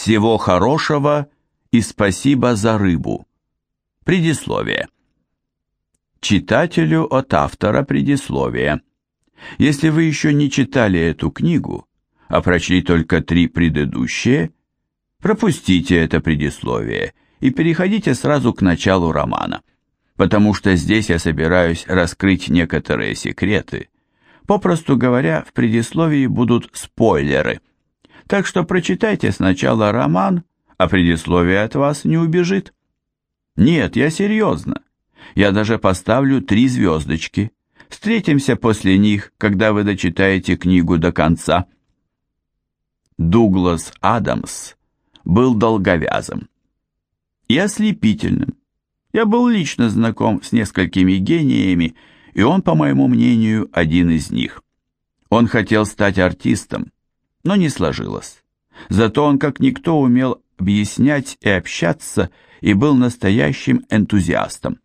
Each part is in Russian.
Всего хорошего и спасибо за рыбу. Предисловие. Читателю от автора предисловия. Если вы еще не читали эту книгу, а прочли только три предыдущие, пропустите это предисловие и переходите сразу к началу романа, потому что здесь я собираюсь раскрыть некоторые секреты. Попросту говоря, в предисловии будут спойлеры. Так что прочитайте сначала роман, а предисловие от вас не убежит. Нет, я серьезно. Я даже поставлю три звездочки. Встретимся после них, когда вы дочитаете книгу до конца. Дуглас Адамс был долговязым и ослепительным. Я был лично знаком с несколькими гениями, и он, по моему мнению, один из них. Он хотел стать артистом, но не сложилось. Зато он как никто умел объяснять и общаться, и был настоящим энтузиастом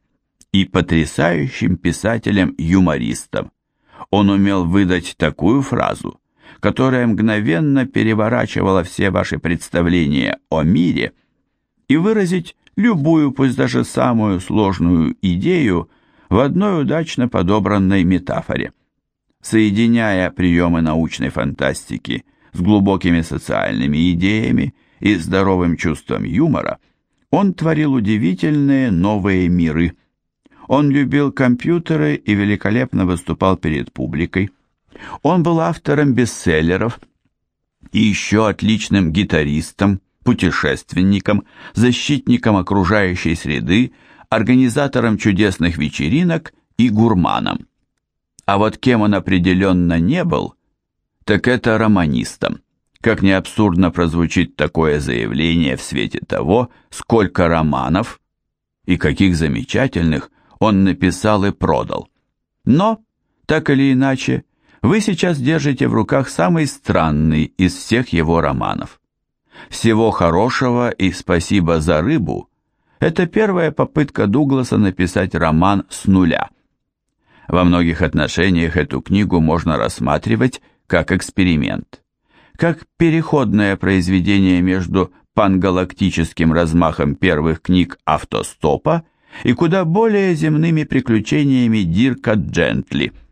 и потрясающим писателем-юмористом. Он умел выдать такую фразу, которая мгновенно переворачивала все ваши представления о мире – и выразить любую, пусть даже самую сложную идею в одной удачно подобранной метафоре. Соединяя приемы научной фантастики с глубокими социальными идеями и здоровым чувством юмора, он творил удивительные новые миры. Он любил компьютеры и великолепно выступал перед публикой. Он был автором бестселлеров и еще отличным гитаристом, путешественником, защитником окружающей среды, организатором чудесных вечеринок и гурманом. А вот кем он определенно не был, так это романистом. Как не абсурдно прозвучит такое заявление в свете того, сколько романов и каких замечательных он написал и продал. Но, так или иначе, вы сейчас держите в руках самый странный из всех его романов. Всего хорошего и спасибо за рыбу – это первая попытка Дугласа написать роман с нуля. Во многих отношениях эту книгу можно рассматривать как эксперимент, как переходное произведение между пангалактическим размахом первых книг «Автостопа» и куда более земными приключениями Дирка Джентли –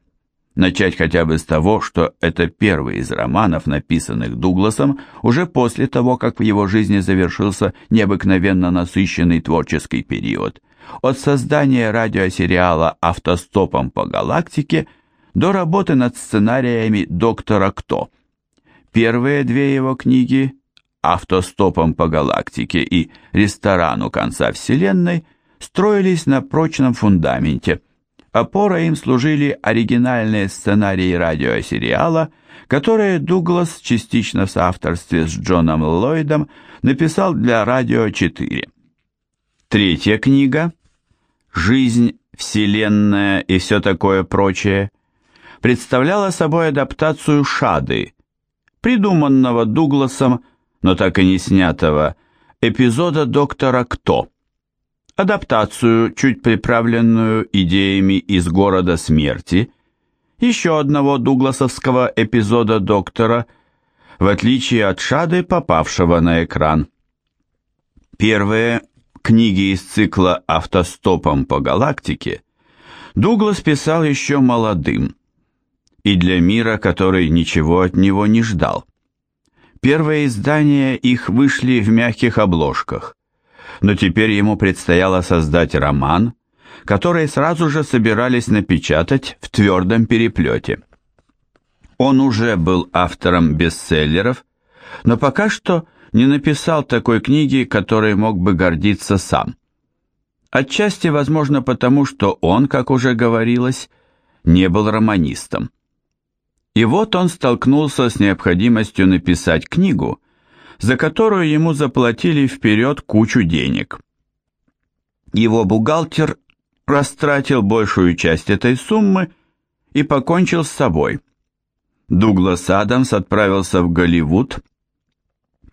Начать хотя бы с того, что это первый из романов, написанных Дугласом уже после того, как в его жизни завершился необыкновенно насыщенный творческий период. От создания радиосериала «Автостопом по галактике» до работы над сценариями «Доктора Кто». Первые две его книги «Автостопом по галактике» и «Ресторану конца Вселенной» строились на прочном фундаменте – Опорой им служили оригинальные сценарии радиосериала, которые Дуглас частично в соавторстве с Джоном Ллойдом написал для «Радио 4». Третья книга «Жизнь, Вселенная и все такое прочее» представляла собой адаптацию «Шады», придуманного Дугласом, но так и не снятого, эпизода «Доктора Кто», адаптацию, чуть приправленную идеями из города смерти, еще одного дугласовского эпизода «Доктора», в отличие от Шады, попавшего на экран. Первые книги из цикла «Автостопом по галактике» Дуглас писал еще молодым, и для мира, который ничего от него не ждал. Первые издания их вышли в мягких обложках – но теперь ему предстояло создать роман, который сразу же собирались напечатать в твердом переплете. Он уже был автором бестселлеров, но пока что не написал такой книги, которой мог бы гордиться сам. Отчасти, возможно, потому что он, как уже говорилось, не был романистом. И вот он столкнулся с необходимостью написать книгу, за которую ему заплатили вперед кучу денег. Его бухгалтер растратил большую часть этой суммы и покончил с собой. Дуглас Адамс отправился в Голливуд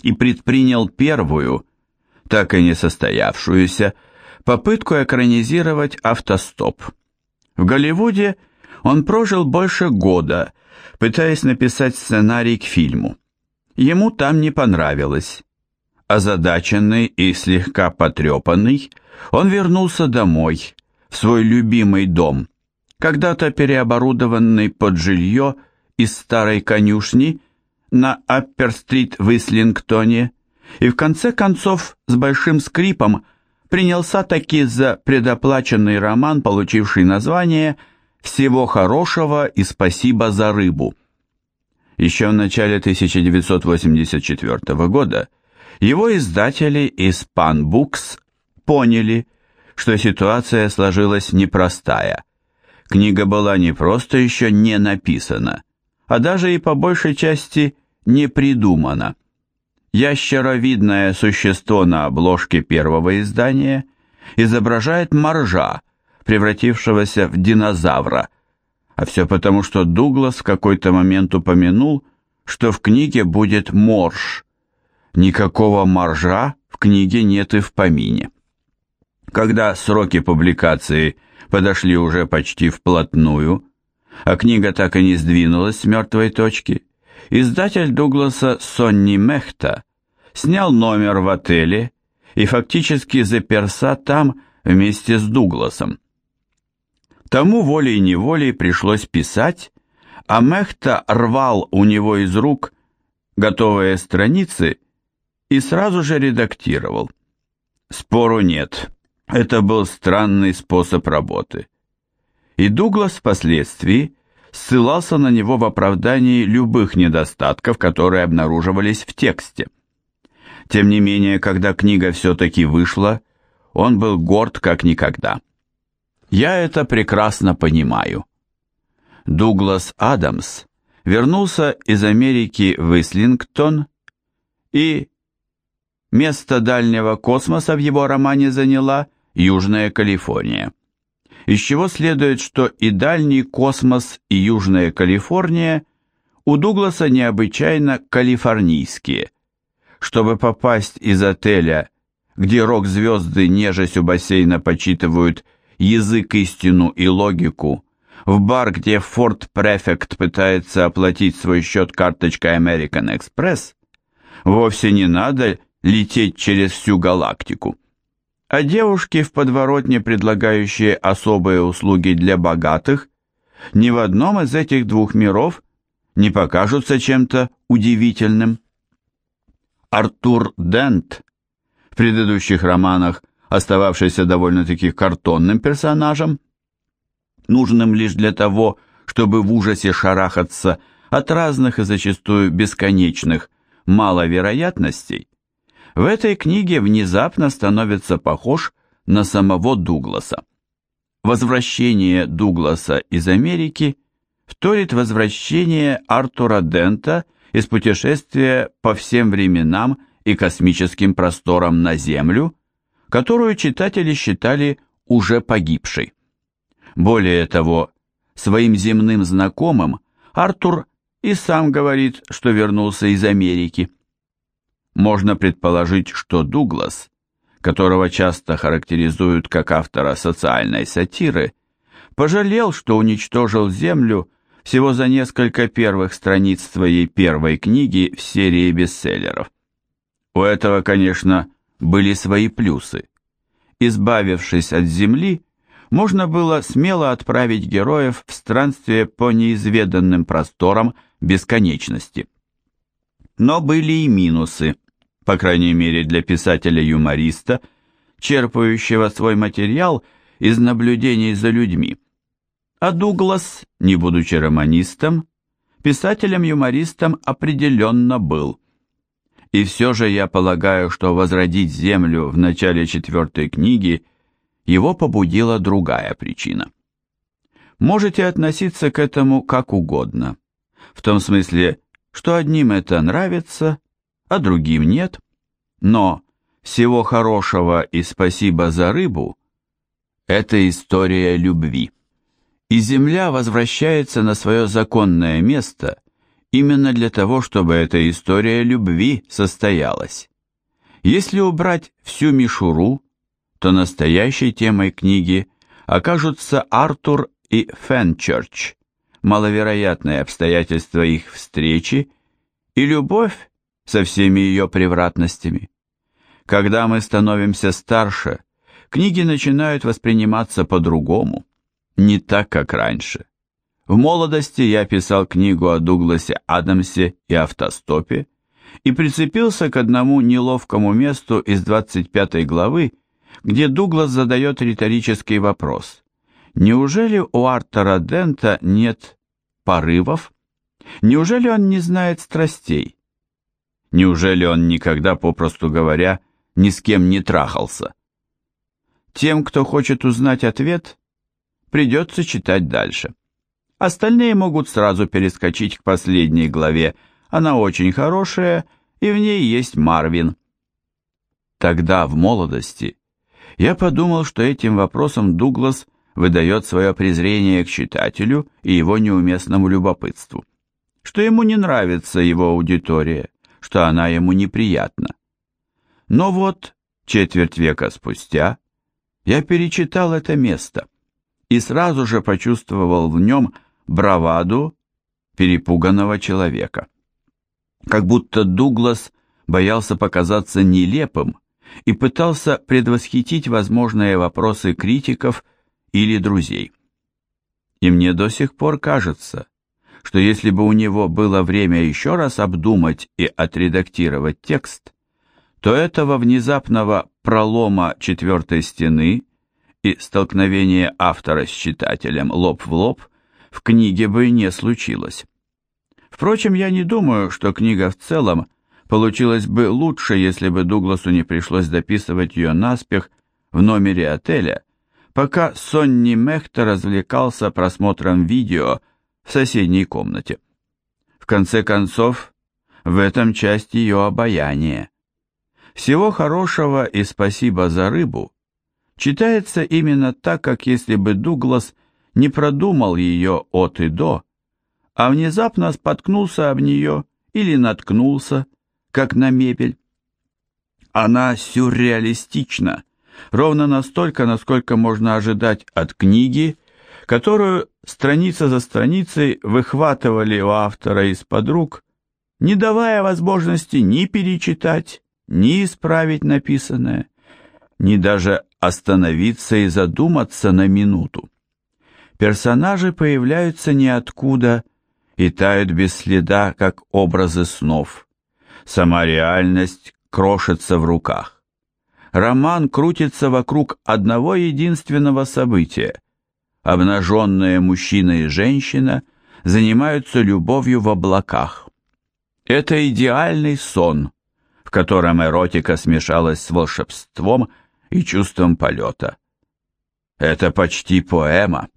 и предпринял первую, так и не состоявшуюся, попытку экранизировать «Автостоп». В Голливуде он прожил больше года, пытаясь написать сценарий к фильму. Ему там не понравилось. Озадаченный и слегка потрепанный, он вернулся домой, в свой любимый дом, когда-то переоборудованный под жилье из старой конюшни на Аппер-стрит в Ислингтоне, и в конце концов с большим скрипом принялся таки за предоплаченный роман, получивший название «Всего хорошего и спасибо за рыбу». Еще в начале 1984 года его издатели из Pan Books поняли, что ситуация сложилась непростая. Книга была не просто еще не написана, а даже и по большей части не придумана. Ящеровидное существо на обложке первого издания изображает моржа, превратившегося в динозавра, а все потому, что Дуглас в какой-то момент упомянул, что в книге будет морж. Никакого моржа в книге нет и в помине. Когда сроки публикации подошли уже почти вплотную, а книга так и не сдвинулась с мертвой точки, издатель Дугласа Сонни Мехта снял номер в отеле и фактически заперся там вместе с Дугласом. Тому волей-неволей пришлось писать, а Мехта рвал у него из рук готовые страницы и сразу же редактировал. Спору нет, это был странный способ работы. И Дуглас впоследствии ссылался на него в оправдании любых недостатков, которые обнаруживались в тексте. Тем не менее, когда книга все-таки вышла, он был горд как никогда. Я это прекрасно понимаю. Дуглас Адамс вернулся из Америки в Ислингтон, и место дальнего космоса в его романе заняла Южная Калифорния из чего следует, что и дальний космос, и Южная Калифорния у Дугласа необычайно калифорнийские. Чтобы попасть из отеля, где рок-звезды нежесть у бассейна почитывают язык, истину и логику, в бар, где Форд Префект пытается оплатить свой счет карточкой American Express, вовсе не надо лететь через всю галактику а девушки в подворотне, предлагающие особые услуги для богатых, ни в одном из этих двух миров не покажутся чем-то удивительным. Артур Дент, в предыдущих романах остававшийся довольно-таки картонным персонажем, нужным лишь для того, чтобы в ужасе шарахаться от разных и зачастую бесконечных маловероятностей, в этой книге внезапно становится похож на самого Дугласа. Возвращение Дугласа из Америки вторит возвращение Артура Дента из путешествия по всем временам и космическим просторам на Землю, которую читатели считали уже погибшей. Более того, своим земным знакомым Артур и сам говорит, что вернулся из Америки. Можно предположить, что Дуглас, которого часто характеризуют как автора социальной сатиры, пожалел, что уничтожил Землю всего за несколько первых страниц своей первой книги в серии бестселлеров. У этого, конечно, были свои плюсы. Избавившись от Земли, можно было смело отправить героев в странствие по неизведанным просторам бесконечности. Но были и минусы, по крайней мере для писателя-юмориста, черпающего свой материал из наблюдений за людьми. А Дуглас, не будучи романистом, писателем-юмористом определенно был. И все же я полагаю, что возродить Землю в начале четвертой книги его побудила другая причина. Можете относиться к этому как угодно, в том смысле, что одним это нравится, а другим нет, но всего хорошего и спасибо за рыбу – это история любви. И земля возвращается на свое законное место именно для того, чтобы эта история любви состоялась. Если убрать всю мишуру, то настоящей темой книги окажутся Артур и Фенчерч, маловероятные обстоятельства их встречи и любовь со всеми ее превратностями. Когда мы становимся старше, книги начинают восприниматься по-другому, не так, как раньше. В молодости я писал книгу о Дугласе Адамсе и автостопе и прицепился к одному неловкому месту из 25 главы, где Дуглас задает риторический вопрос. Неужели у Артера Дента нет порывов? Неужели он не знает страстей? Неужели он никогда, попросту говоря, ни с кем не трахался. Тем, кто хочет узнать ответ, придется читать дальше. Остальные могут сразу перескочить к последней главе, она очень хорошая, и в ней есть Марвин. Тогда, в молодости, я подумал, что этим вопросом Дуглас выдает свое презрение к читателю и его неуместному любопытству, что ему не нравится его аудитория, что она ему неприятна. Но вот, четверть века спустя, я перечитал это место и сразу же почувствовал в нем браваду перепуганного человека. Как будто Дуглас боялся показаться нелепым и пытался предвосхитить возможные вопросы критиков или друзей. И мне до сих пор кажется, что если бы у него было время еще раз обдумать и отредактировать текст, то этого внезапного пролома четвертой стены и столкновения автора с читателем лоб в лоб в книге бы не случилось. Впрочем, я не думаю, что книга в целом получилась бы лучше, если бы Дугласу не пришлось дописывать ее наспех в номере отеля, пока Сонни Мехта развлекался просмотром видео в соседней комнате. В конце концов, в этом часть ее обаяния. Всего хорошего и спасибо за рыбу читается именно так, как если бы Дуглас не продумал ее от и до, а внезапно споткнулся об нее или наткнулся, как на мебель. Она сюрреалистична, ровно настолько, насколько можно ожидать от книги, которую страница за страницей выхватывали у автора из-под рук, не давая возможности ни перечитать, ни исправить написанное, ни даже остановиться и задуматься на минуту. Персонажи появляются ниоткуда и тают без следа, как образы снов. Сама реальность крошится в руках. Роман крутится вокруг одного единственного события. Обнаженные мужчина и женщина занимаются любовью в облаках. Это идеальный сон, в котором эротика смешалась с волшебством и чувством полета. Это почти поэма.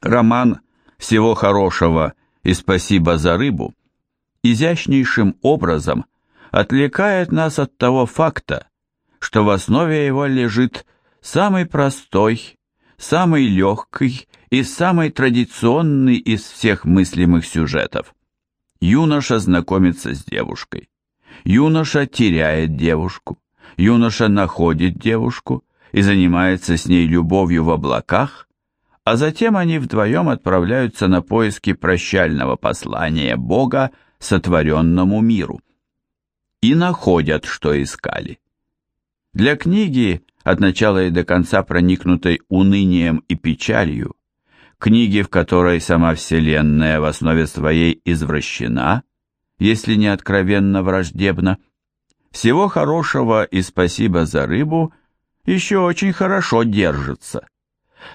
Роман «Всего хорошего» и «Спасибо за рыбу» изящнейшим образом отвлекает нас от того факта, что в основе его лежит самый простой, самый легкий и самый традиционный из всех мыслимых сюжетов. Юноша знакомится с девушкой. Юноша теряет девушку, юноша находит девушку и занимается с ней любовью в облаках, а затем они вдвоем отправляются на поиски прощального послания Бога сотворенному миру. И находят, что искали. Для книги, от начала и до конца проникнутой унынием и печалью, книги, в которой сама Вселенная в основе своей извращена, если не откровенно враждебно. Всего хорошего и спасибо за рыбу еще очень хорошо держится.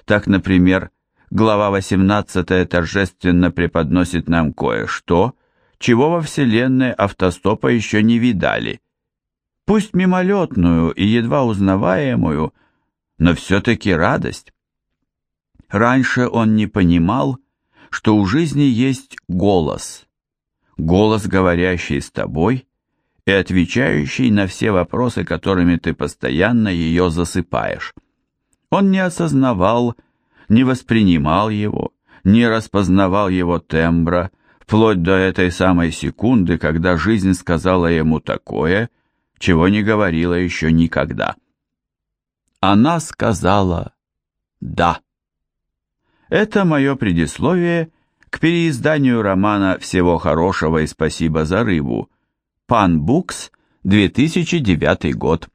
Так, например, глава 18 торжественно преподносит нам кое-что, чего во вселенной автостопа еще не видали. Пусть мимолетную и едва узнаваемую, но все-таки радость. Раньше он не понимал, что у жизни есть голос, голос, говорящий с тобой и отвечающий на все вопросы, которыми ты постоянно ее засыпаешь. Он не осознавал, не воспринимал его, не распознавал его тембра, вплоть до этой самой секунды, когда жизнь сказала ему такое, чего не говорила еще никогда. Она сказала «да». Это мое предисловие – к переизданию романа «Всего хорошего и спасибо за рыбу» Пан Букс, 2009 год.